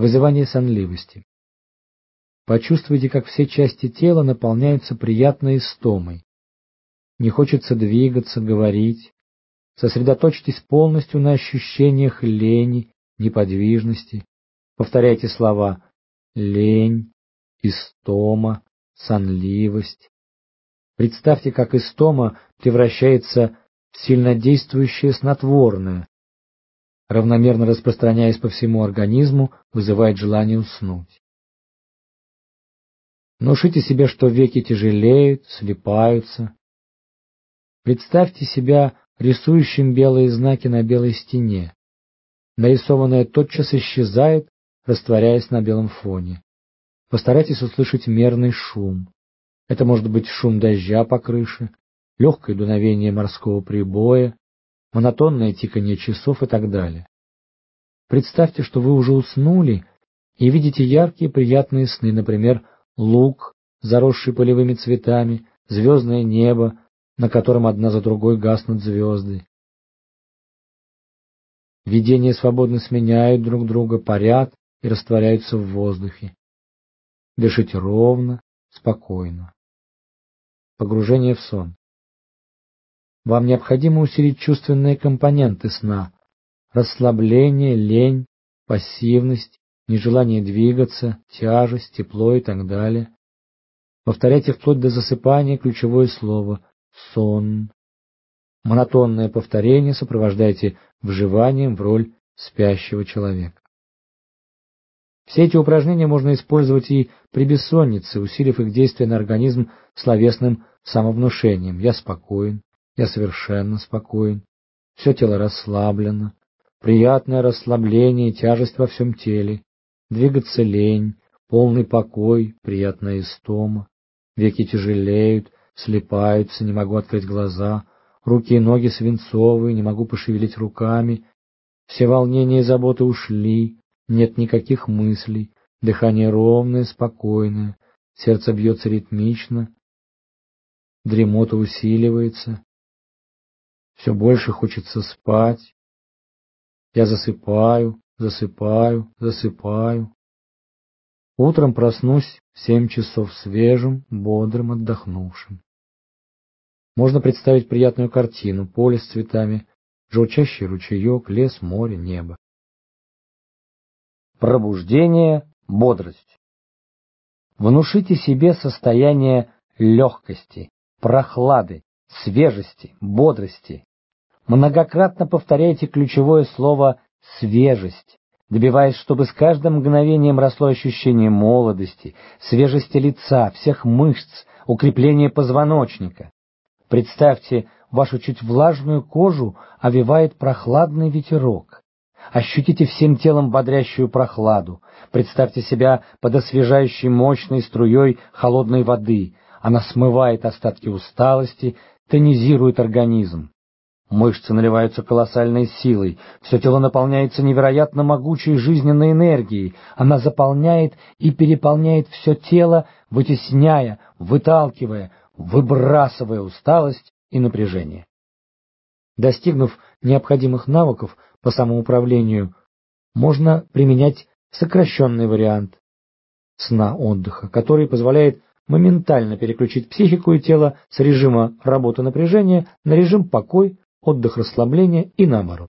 Вызывание сонливости. Почувствуйте, как все части тела наполняются приятной истомой. Не хочется двигаться, говорить. Сосредоточьтесь полностью на ощущениях лени, неподвижности. Повторяйте слова «лень», «истома», «сонливость». Представьте, как истома превращается в сильнодействующее снотворное, равномерно распространяясь по всему организму, вызывает желание уснуть. Внушите себе, что веки тяжелеют, слипаются. Представьте себя рисующим белые знаки на белой стене. Нарисованное тотчас исчезает, растворяясь на белом фоне. Постарайтесь услышать мерный шум. Это может быть шум дождя по крыше, легкое дуновение морского прибоя, монотонное тиканье часов и так далее. Представьте, что вы уже уснули и видите яркие приятные сны, например, луг, заросший полевыми цветами, звездное небо, на котором одна за другой гаснут звезды. Видения свободно сменяют друг друга, парят и растворяются в воздухе. Дышите ровно, спокойно. Погружение в сон. Вам необходимо усилить чувственные компоненты сна. Расслабление, лень, пассивность, нежелание двигаться, тяжесть, тепло и так далее. Повторяйте вплоть до засыпания ключевое слово «сон». Монотонное повторение сопровождайте вживанием в роль спящего человека. Все эти упражнения можно использовать и при бессоннице, усилив их действие на организм словесным самовнушением. Я спокоен, я совершенно спокоен, все тело расслаблено, приятное расслабление и тяжесть во всем теле, двигаться лень, полный покой, приятная истома, веки тяжелеют, слепаются, не могу открыть глаза, руки и ноги свинцовые, не могу пошевелить руками, все волнения и заботы ушли, нет никаких мыслей, дыхание ровное, спокойное, сердце бьется ритмично, дремота усиливается, все больше хочется спать. Я засыпаю, засыпаю, засыпаю. Утром проснусь в семь часов свежим, бодрым, отдохнувшим. Можно представить приятную картину, поле с цветами, журчащий ручеек, лес, море, небо. Пробуждение, бодрость. Внушите себе состояние легкости, прохлады, свежести, бодрости. Многократно повторяйте ключевое слово «свежесть», добиваясь, чтобы с каждым мгновением росло ощущение молодости, свежести лица, всех мышц, укрепления позвоночника. Представьте, вашу чуть влажную кожу овивает прохладный ветерок. Ощутите всем телом бодрящую прохладу. Представьте себя под освежающей мощной струей холодной воды. Она смывает остатки усталости, тонизирует организм. Мышцы наливаются колоссальной силой, все тело наполняется невероятно могучей жизненной энергией, она заполняет и переполняет все тело, вытесняя, выталкивая, выбрасывая усталость и напряжение. Достигнув необходимых навыков по самоуправлению, можно применять сокращенный вариант сна-отдыха, который позволяет моментально переключить психику и тело с режима работы напряжения на режим покой, отдых расслабления и наоборот.